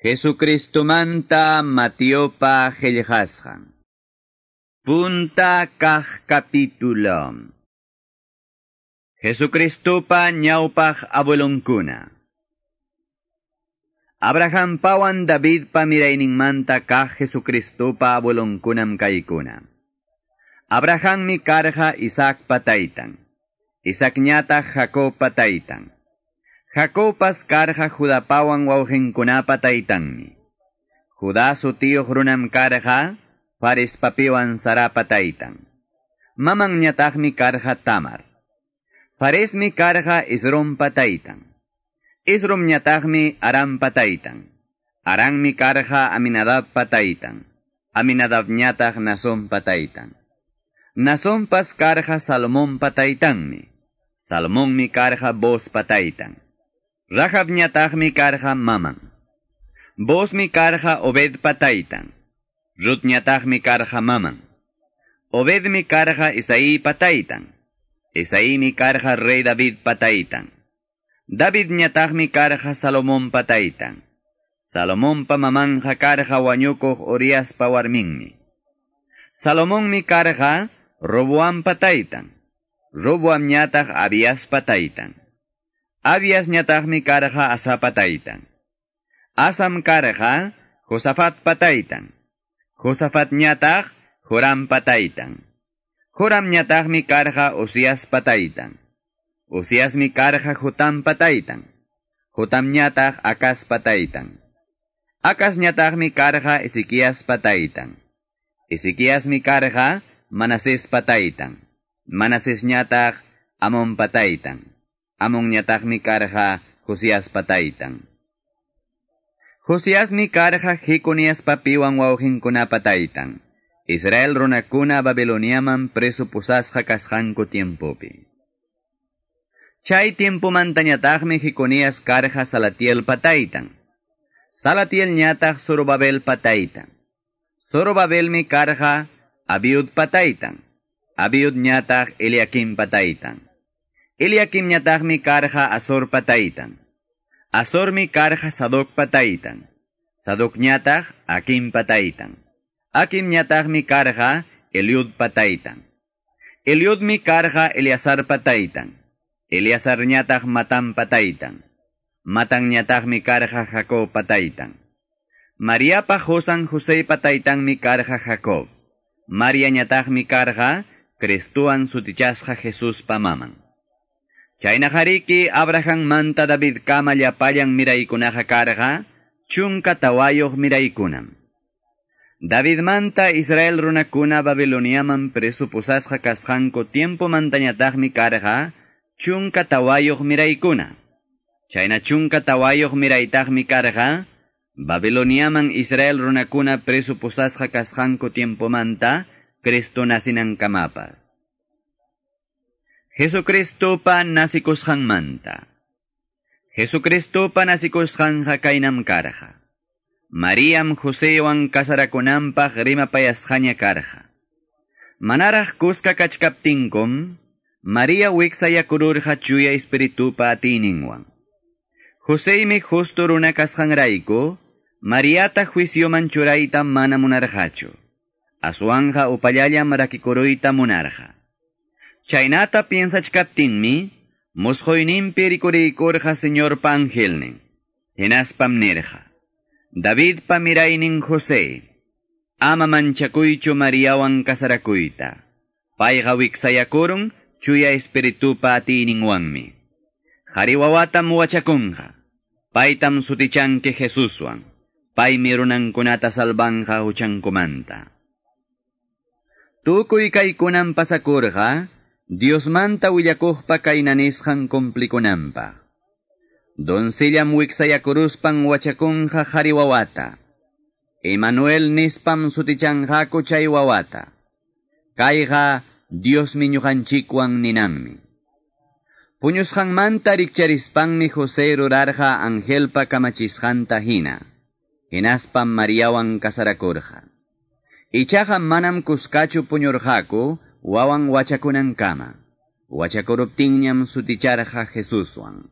Jesucristumanta Matiopa Gellejasjan. Punta Kaj Capítulo. Jesucristupa ñaupaj abueloncuna. Abraham pawan David pa manta kaj Jesucristupa abuelonkunam kaikuna. Abraham mi karja Isaac pataitan. Isaac ñata Jacob pataitan. Jacopas karja judapawan wawqinkunapa taytanmi. Judasu tiyuq runam karja parispapiwan sarapa taytan. Mamang nyatahmi karja tamar. Parismi karja Aram taytan. Isrum ñataqmi arampa taytan. Aranmi karja aminadabpa taytan. Aminadab Nasom nasumpa taytan. Nasompas karja salmonpa taytanmi. Salmonmi karja bospataytan. Rahab karja Maman. Bos mi karja Obed pataitan. Rut ñatagmi karja Maman. Obed mi karja Isaí pataitan. Isaí mi karja rey David pataitan. David mi karja Salomón pataitan. Salomón pa mamanja karja wanyukoh orias pa warminmi. Salomón mi karja Roboam pataitan. Roboam ñataj Abias pataitan. Abias nyatah mikaraha asapataitang. Asam karqa Josafat pataytan. nyatah Joram pataytan. pataitang. Osias mikaraha pataytan. pataitang. karqa Jotam akas pataitang. Akas nyatah mikaraha isikias pataitang. Isikias mikaraha manases pataitang. Manases nyatah Amon pataitang. Amon mi karja Josias pataitan. Josias mi karja Jeconias papiwan waujinkuna pataitan. Israel runakuna Babiloniaman preso pusasqa kasqanku tiempopi. Chay tiempo mantañataqmi Jeconias karja Salatiel pataitan. Salatiel ñataq Zorobabel pataitan. mi karja Abiud pataitan. Abiud ñataq Eliakim pataitan. Eliakim mi karja Azor pataitan. mi karja Sadok pataitan. Sadok ñataq Akim pataitan. Akim mi karja Eliud pataitan. Eliud mi karja Eliasar pataitan. Eliasar ñataq Matam pataitan. Matan ñataq mi karja Jacob pataitan. María pa Josan José pataitan mi karja Jacob. María ñataq mi karja Crestuan sutichasja Jesús pamaman. Chayna hariki Abraham manta David kama llapayan miraykunaja karja, chunka tawayoq miraykunam. David manta Israel runakuna Babiloniaman presupusasqa kasqanku tiempo mantañataqmi karqa chunka tawayoq miraykuna. Chayna chunka tawayoq miraytaqmi karqa Babiloniaman Israel runakuna presupusasqa kasqanku tiempo manta Cristo kamapas. Jesucristopa manta. Jesucristopa nasikusqanja kainam karqa. Mariam Josewan kasarakunampaq rimapayasqaña karja. Manaraq kuska kachkaptinkum, María wiksayakururqa chuya espiritupa atininwan. Joseimi justo runa kasqanrayku, Mariata juicioman churayta mana munarqachu. Aswanja upallallam rakikuruyta munarqa. Chaynata piensachkaptinmi, musqoynimpi rikuriykurqa señor pangelnin. Hinaspam nirqa. David pamirainin José, ama manchakuychu Mariawan kasarakuyta. Payqa wiksayakurun chuya espiritupa atininwanmi. Hariwawatam wachakunqa. Paytam sutichanki Jesuswan. Paymi runankunata salbanja huchankumanta. Tukuy kaykunan pasakurqa, Diosmanta willakujpa kainanishan compliconampa. Donsillam wiksayakuruspan wachakunja jari wawata. Emanuel nispam sutichanjako chay wawata. Kaiga Dios miñujanchikwan ninanmi. Puñushanmanta rikcharispanmi Jose rurarja angelpa kamachishanta hina. Hinaspan Mariawan kasarakurja. Ichajan manam kuskachu puñurjaku, wawan wachakunankama. Wachakuruptinñam suticharja Jesuswan.